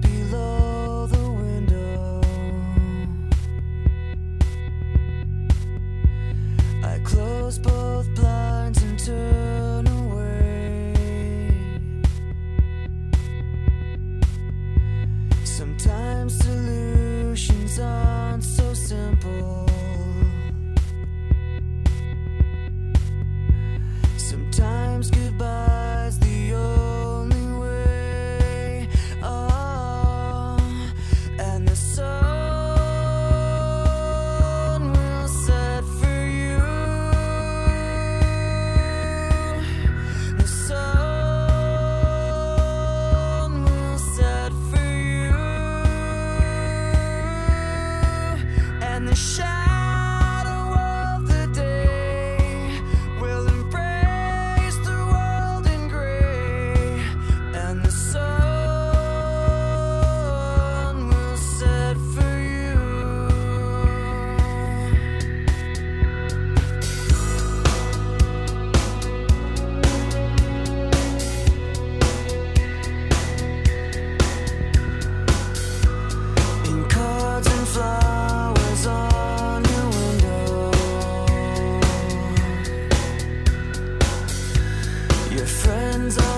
below the window. I close both blinds and turn away. Sometimes solutions aren't so simple. Sometimes goodbye. in the shadows. friends